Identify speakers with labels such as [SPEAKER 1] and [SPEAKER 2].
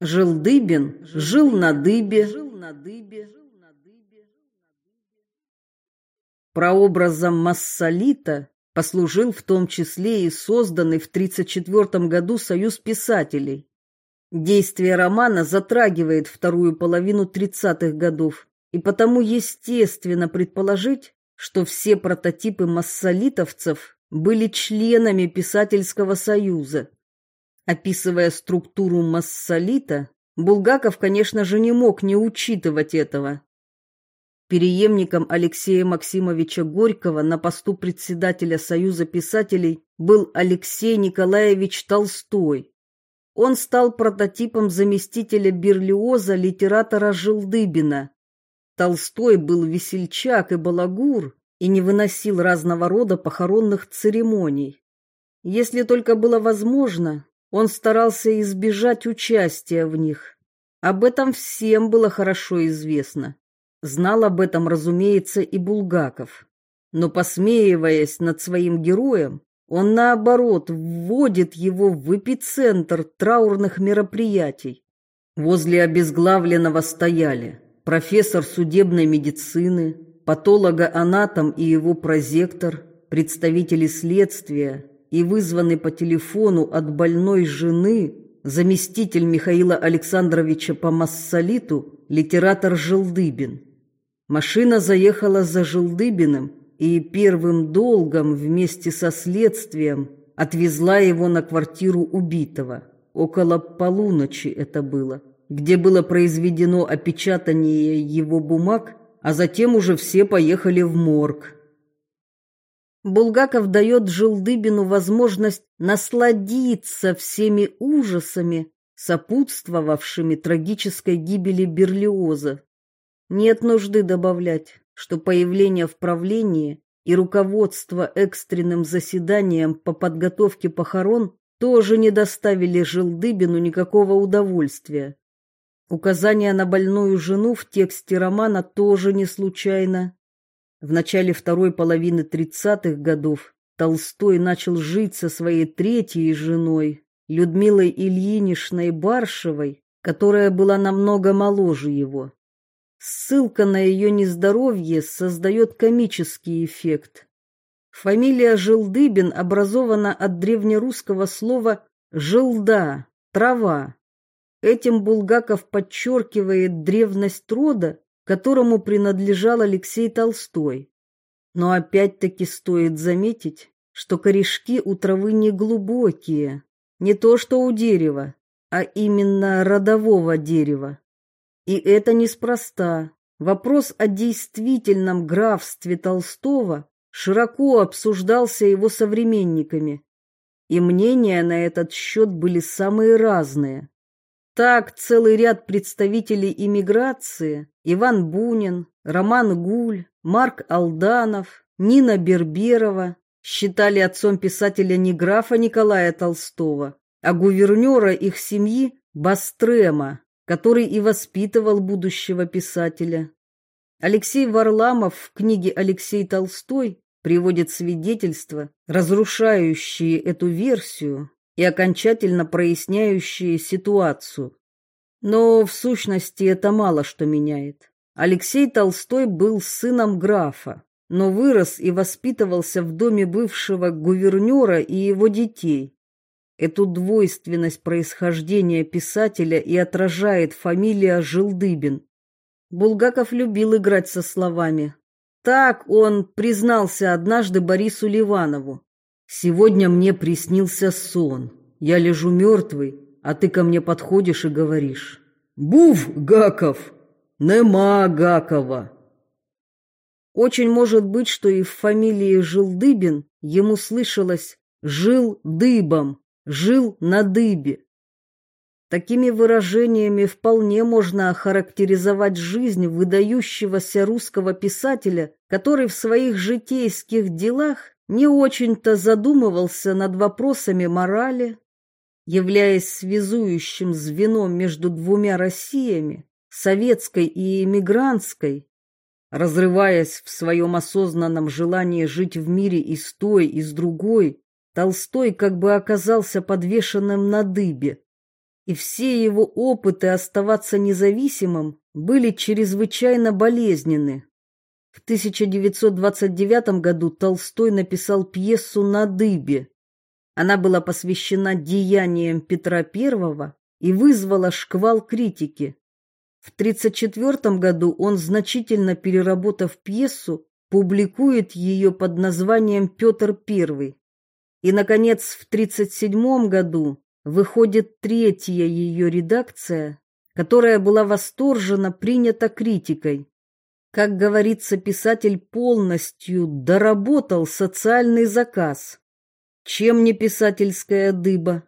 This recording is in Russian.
[SPEAKER 1] Жил-дыбин, жил на дыбе. Прообразом Массолита послужил в том числе и созданный в 1934 году Союз писателей. Действие романа затрагивает вторую половину 30-х годов, и потому естественно предположить, что все прототипы массолитовцев были членами писательского союза. Описывая структуру массолита, Булгаков, конечно же, не мог не учитывать этого. Переемником Алексея Максимовича Горького на посту председателя Союза писателей был Алексей Николаевич Толстой. Он стал прототипом заместителя Берлиоза литератора Жилдыбина. Толстой был весельчак и балагур и не выносил разного рода похоронных церемоний. Если только было возможно, он старался избежать участия в них. Об этом всем было хорошо известно. Знал об этом, разумеется, и Булгаков. Но, посмеиваясь над своим героем, он, наоборот, вводит его в эпицентр траурных мероприятий. Возле обезглавленного стояли профессор судебной медицины, патологоанатом и его прозектор, представители следствия, и вызванный по телефону от больной жены заместитель Михаила Александровича по массолиту литератор Желдыбин. Машина заехала за Желдыбиным и первым долгом вместе со следствием отвезла его на квартиру убитого. Около полуночи это было, где было произведено опечатание его бумаг, а затем уже все поехали в морг. Булгаков дает Желдыбину возможность насладиться всеми ужасами, сопутствовавшими трагической гибели Берлиоза. Нет нужды добавлять, что появление в правлении и руководство экстренным заседанием по подготовке похорон тоже не доставили Желдыбину никакого удовольствия. Указание на больную жену в тексте романа тоже не случайно. В начале второй половины тридцатых годов Толстой начал жить со своей третьей женой, Людмилой Ильиничной Баршевой, которая была намного моложе его. Ссылка на ее нездоровье создает комический эффект. Фамилия Желдыбин образована от древнерусского слова «желда» – трава. Этим Булгаков подчеркивает древность рода которому принадлежал Алексей Толстой. Но опять-таки стоит заметить, что корешки у травы не глубокие, не то что у дерева, а именно родового дерева. И это неспроста. Вопрос о действительном графстве Толстого широко обсуждался его современниками, и мнения на этот счет были самые разные. Так целый ряд представителей иммиграции Иван Бунин, Роман Гуль, Марк Алданов, Нина Берберова считали отцом писателя не графа Николая Толстого, а гувернера их семьи Бастрема, который и воспитывал будущего писателя. Алексей Варламов в книге «Алексей Толстой» приводит свидетельства, разрушающие эту версию, и окончательно проясняющие ситуацию. Но в сущности это мало что меняет. Алексей Толстой был сыном графа, но вырос и воспитывался в доме бывшего гувернера и его детей. Эту двойственность происхождения писателя и отражает фамилия Жилдыбин. Булгаков любил играть со словами. Так он признался однажды Борису Ливанову. Сегодня мне приснился сон. Я лежу мертвый, а ты ко мне подходишь и говоришь. «Був, Гаков! Нема Гакова!» Очень может быть, что и в фамилии Жилдыбин ему слышалось «жил дыбом», «жил на дыбе». Такими выражениями вполне можно охарактеризовать жизнь выдающегося русского писателя, который в своих житейских делах не очень-то задумывался над вопросами морали, являясь связующим звеном между двумя Россиями, советской и эмигрантской, разрываясь в своем осознанном желании жить в мире и с той, и с другой, Толстой как бы оказался подвешенным на дыбе. и все его опыты оставаться независимым были чрезвычайно болезненны. В 1929 году Толстой написал пьесу «На дыбе». Она была посвящена деяниям Петра I и вызвала шквал критики. В 1934 году он, значительно переработав пьесу, публикует ее под названием «Петр I». И, наконец, в 1937 году выходит третья ее редакция, которая была восторженно принята критикой. Как говорится, писатель полностью доработал социальный заказ. Чем не писательская дыба?